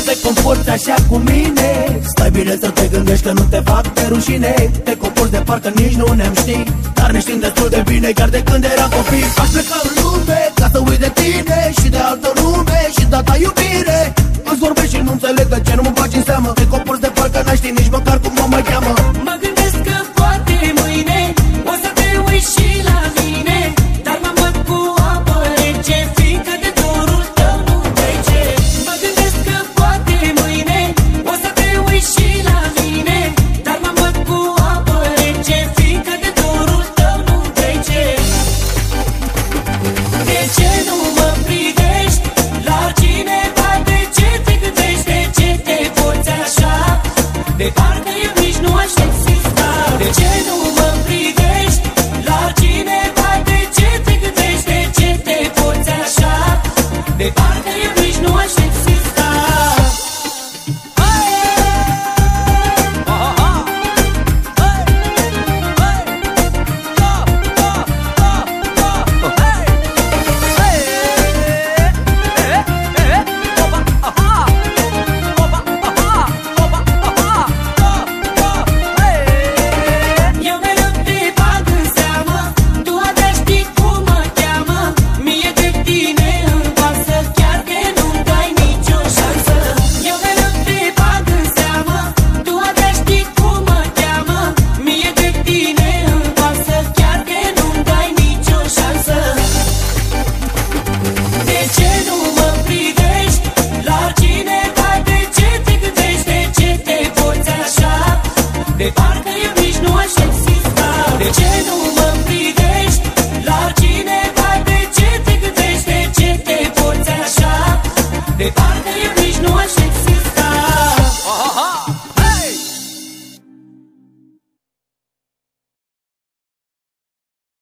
să te comporți așa cu mine Stai bine să te gândești că nu te fac pe rușine Te comporți de parcă nici nu ne-am ști Dar ne știm destul de bine chiar de când eram copii Aș pleca în lume ca să uit de tine de parque. They party.